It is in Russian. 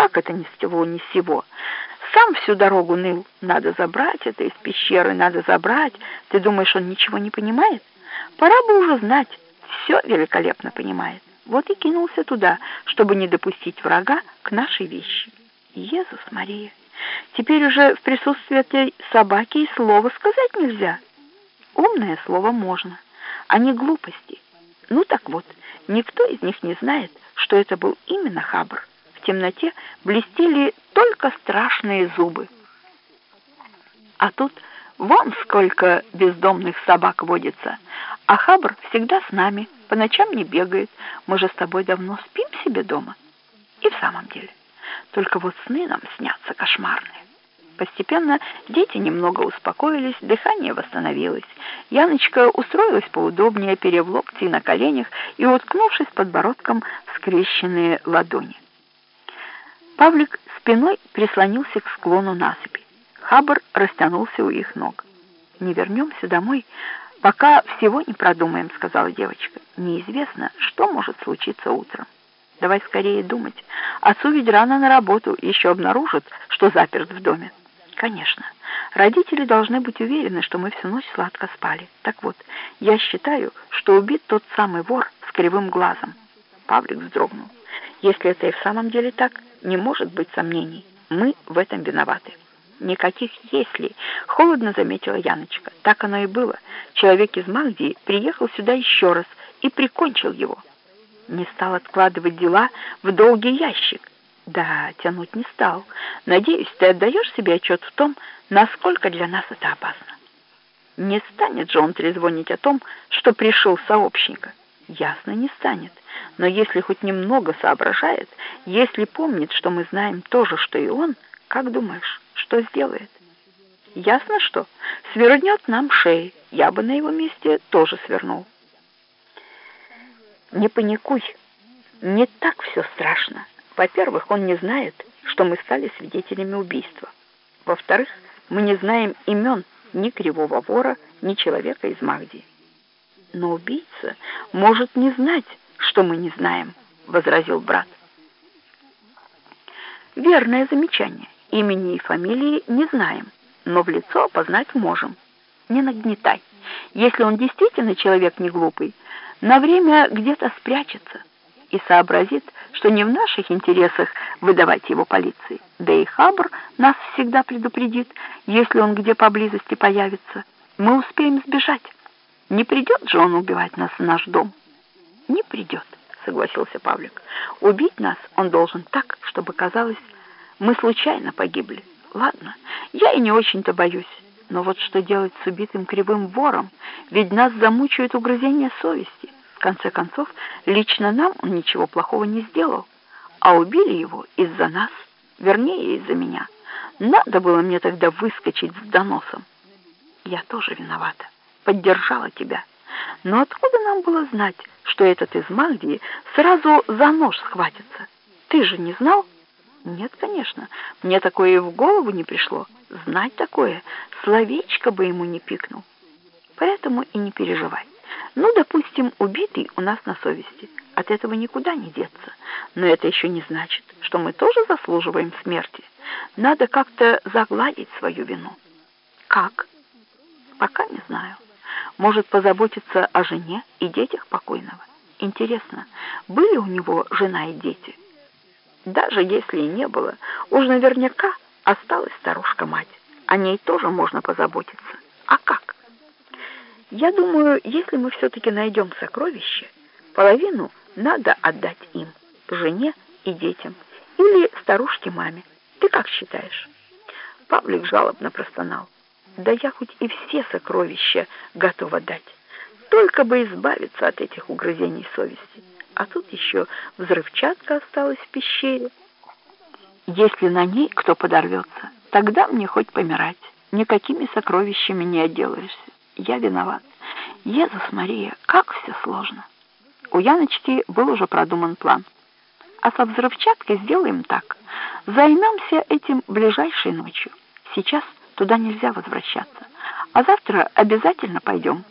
Как это ни с того, ни с сего? Сам всю дорогу ныл. Надо забрать это из пещеры, надо забрать. Ты думаешь, он ничего не понимает? Пора бы уже знать. Все великолепно понимает. Вот и кинулся туда, чтобы не допустить врага к нашей вещи. Иисус Мария, теперь уже в присутствии этой собаки и слова сказать нельзя. Умное слово можно, а не глупости. Ну так вот, никто из них не знает, что это был именно Хабр. В темноте блестели только страшные зубы. А тут вон сколько бездомных собак водится, а Хабр всегда с нами, по ночам не бегает. Мы же с тобой давно спим себе дома. И в самом деле, только вот сны нам снятся кошмарные. Постепенно дети немного успокоились, дыхание восстановилось. Яночка устроилась поудобнее, перев локти на коленях и уткнувшись подбородком в скрещенные ладони. Павлик спиной прислонился к склону насыпи. Хабр растянулся у их ног. «Не вернемся домой, пока всего не продумаем», — сказала девочка. «Неизвестно, что может случиться утром. Давай скорее думать. Отцу ведь рано на работу, еще обнаружат, что заперт в доме». Конечно, родители должны быть уверены, что мы всю ночь сладко спали. Так вот, я считаю, что убит тот самый вор с кривым глазом. Павлик вздрогнул. Если это и в самом деле так, не может быть сомнений. Мы в этом виноваты. Никаких «если», — холодно заметила Яночка. Так оно и было. Человек из Магдии приехал сюда еще раз и прикончил его. Не стал откладывать дела в долгий ящик. Да, тянуть не стал. Надеюсь, ты отдаешь себе отчет в том, насколько для нас это опасно. Не станет же он трезвонить о том, что пришел сообщника. Ясно, не станет. Но если хоть немного соображает, если помнит, что мы знаем то же, что и он, как думаешь, что сделает? Ясно, что? Свернет нам шеи. Я бы на его месте тоже свернул. Не паникуй. Не так все страшно. Во-первых, он не знает, что мы стали свидетелями убийства. Во-вторых, мы не знаем имен ни кривого вора, ни человека из Магдии. Но убийца может не знать, что мы не знаем, возразил брат. Верное замечание. Имени и фамилии не знаем, но в лицо опознать можем. Не нагнетай. Если он действительно человек не глупый, на время где-то спрячется и сообразит, что не в наших интересах выдавать его полиции. Да и Хабр нас всегда предупредит, если он где поблизости появится. Мы успеем сбежать. Не придет же он убивать нас в наш дом? Не придет, согласился Павлик. Убить нас он должен так, чтобы казалось, мы случайно погибли. Ладно, я и не очень-то боюсь. Но вот что делать с убитым кривым вором? Ведь нас замучают угрызения совести. В конце концов, лично нам он ничего плохого не сделал, а убили его из-за нас, вернее, из-за меня. Надо было мне тогда выскочить с доносом. Я тоже виновата, поддержала тебя. Но откуда нам было знать, что этот из Магдии сразу за нож схватится? Ты же не знал? Нет, конечно, мне такое и в голову не пришло. Знать такое, словечко бы ему не пикнул. Поэтому и не переживай. Ну, допустим, убитый у нас на совести. От этого никуда не деться. Но это еще не значит, что мы тоже заслуживаем смерти. Надо как-то загладить свою вину. Как? Пока не знаю. Может, позаботиться о жене и детях покойного. Интересно, были у него жена и дети? Даже если и не было, уж наверняка осталась старушка-мать. О ней тоже можно позаботиться. А как? Я думаю, если мы все-таки найдем сокровище, половину надо отдать им, жене и детям, или старушке-маме. Ты как считаешь? Павлик жалобно простонал. Да я хоть и все сокровища готова дать, только бы избавиться от этих угрызений совести. А тут еще взрывчатка осталась в пещере. Если на ней кто подорвется, тогда мне хоть помирать. Никакими сокровищами не отделаешься я виноват. Езус Мария, как все сложно. У Яночки был уже продуман план. А со взрывчаткой сделаем так. Займемся этим ближайшей ночью. Сейчас туда нельзя возвращаться. А завтра обязательно пойдем.